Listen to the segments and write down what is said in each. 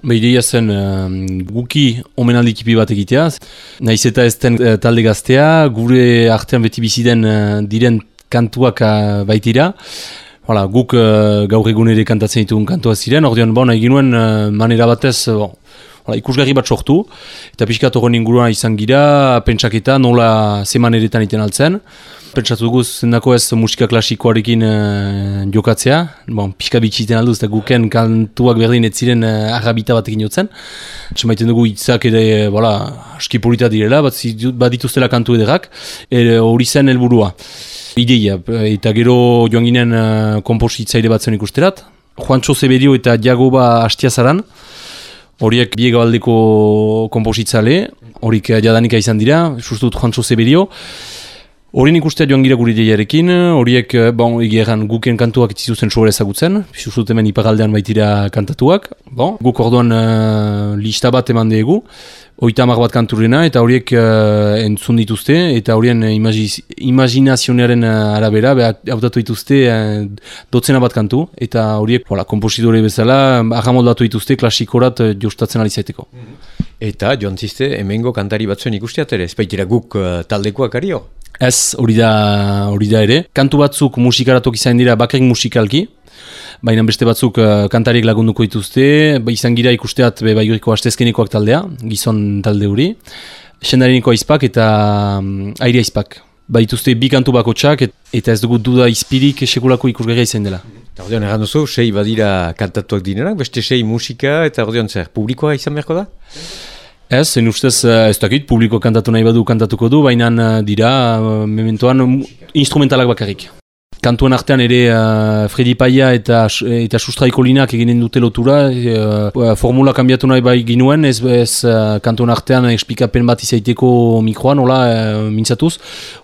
Ba, ideia zen uh, guki omenaldi tipi bat egitea. Naiz eta ez den uh, talde gaztea, gure artean beti bizi den uh, diren kantuak uh, baitira. Hala, guk uh, gaur egun ere kantatzen ditugun kantua ziren, ordean bon, egin nuen uh, manera batez bon, hala, ikusgarri bat sortu, eta pixkat horren inguruan izan gira, pentsaketa nola zeman eretan iten altzen. Pentsatu dugu zendako ez musika klasikoarekin uh, jokatzea, bon, pixka bitxiten alduz, eta guken kantuak berdin ez ziren uh, arrabita batekin jotzen. Txemaiten dugu hitzak ere, voilà, aski polita direla, bat, bat dituztela kantu ederrak, hori zen helburua. Ideia, eta gero joan ginen uh, kompositzaile bat zen ikusterat, Juancho Zeberio eta Jagoba Astiazaran, horiek biegabaldeko kompositzale, horiek jadanika izan dira, sustut Juancho Zeberio, Horien ikustea joan gira guri deiarekin, horiek eh, bon, egeran guken kantuak itzizuzen sobera ezagutzen, zuzut hemen ipagaldean baitira kantatuak. Bon, guk orduan uh, lista bat eman dugu, oita bat kanturena, eta horiek uh, entzun dituzte, eta horien imagiz, imaginazionaren arabera, hautatu dituzte uh, dotzena bat kantu, eta horiek voilà, kompositore bezala, ahamoldatu dituzte klasikorat uh, jostatzen alizaiteko. Mhm. Eta joan ziste, hemengo kantari batzuen ikusteat ere, ez guk uh, taldekoak ario? Ez, hori da, hori da ere. Kantu batzuk musikaratok izan dira bakarrik musikalki, baina beste batzuk uh, kantariek lagunduko dituzte, ba, izan gira ikusteat be, baiguriko hastezkenekoak taldea, gizon talde hori, sendareniko aizpak eta um, aire aizpak. Ba dituzte bi kantu bako txak, eta ez dugu duda izpirik sekulako ikusgarria izan dela. Eta ordean egan duzu, sei badira kantatuak dinenak, beste sei musika, eta ordean zer, publikoa izan beharko da? Ez, zen ustez eh, ez dakit, publiko kantatu nahi badu kantatuko du, baina eh, dira, mementoan, instrumentalak bakarrik. Kantuen artean ere uh, Freddy Paia eta, eta Sustraiko Linak eginen dute lotura, uh, formula kanbiatu nahi bai ginuen, ez, ez uh, kantuen artean explikapen bat izaiteko mikroan, nola, uh, mintzatuz.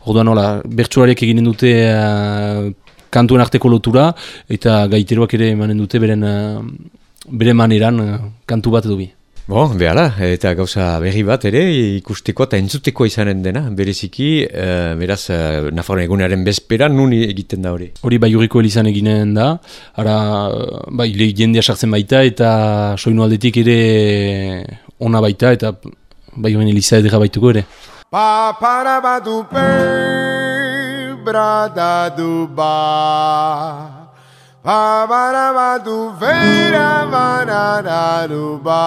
Orduan, nola, bertsuarek eginen dute uh, kantuen arteko lotura, eta gaiteroak ere emanen dute beren, uh, bere maneran uh, kantu bat edo bi. Bo, behala, eta gauza berri bat ere ikusteko eta entzuteko izanen dena, bereziki, uh, beraz, uh, Nafarroan egunearen bezperan nun egiten da hori? Hori bai hurriko elizan eginen da, ara, bai, lehi jendea sartzen baita eta soinu aldetik ere ona baita eta bai hori eliza edera baituko ere. Pa, para, batu, pe, brada, du, ba. Ba ba da ba du fe da ba da da du ba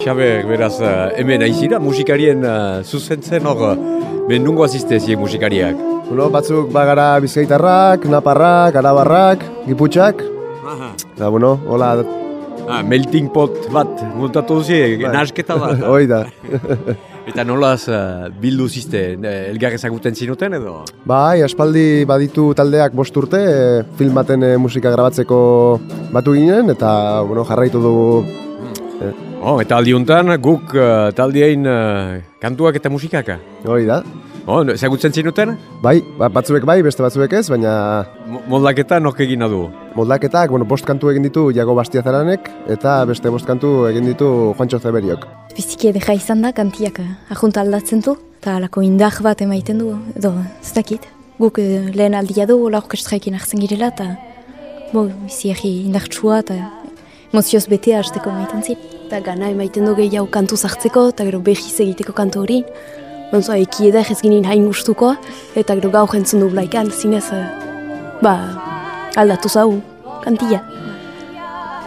Xabe, beraz, uh, hemen aizira musikarien uh, zuzentzen hor, ben nungo asistezie musikariak? Bueno, batzuk bagara bizkaitarrak, naparrak, arabarrak, giputxak. Da, bueno, hola. Ah, melting pot bat, multatu duzi, bai. nasketa bat. Hoi da. Eta nolaz uh, bildu ziste, eh, elgar ezaguten zinuten edo? Bai, aspaldi baditu taldeak bost urte, e, film baten musika grabatzeko batu ginen, eta bueno, jarraitu dugu. Hmm. Oh, eta aldiuntan guk uh, taldiein kantuak eta musikaka? Hoi da. Oh, ezagutzen zinuten? Bai, ba, batzuek bai, beste batzuek ez, baina... Moldaketa nok egin du? Moldaketak, bueno, bost kantu egin ditu Jago Bastiazaranek, eta beste bost kantu egin ditu Juancho Zeberiok. Biziki edera izan da, kantiak ahunta aldatzen du, eta alako indar bat emaiten du, edo, ez dakit. Guk eh, lehen aldia du, la orkestraikin hartzen girela, eta bo, bizi egi indartsua, eta emozioz betea hasteko emaiten zin. Eta gana emaiten du gehiago kantu zartzeko, eta gero behiz egiteko kantu hori. Gonzo, eki edek ez ginen hain gustuko, eta gero gau jentzun du blaikan, zinez, ba, aldatu zau, kantia.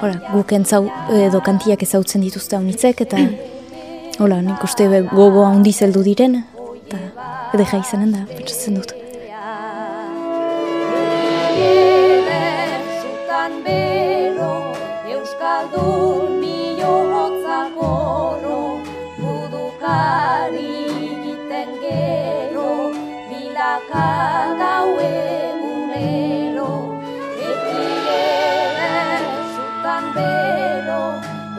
Hora, guk entzau, edo kantiak ezautzen dituzte honitzek, eta hola, nik uste gogo handi zeldu diren, eta edeka izanen da, pentsatzen dut. Euskaldun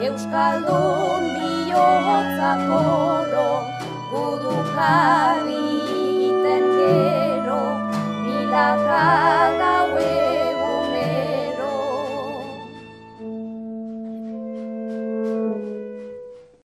Euskaldun bihotza koro, gudu jarri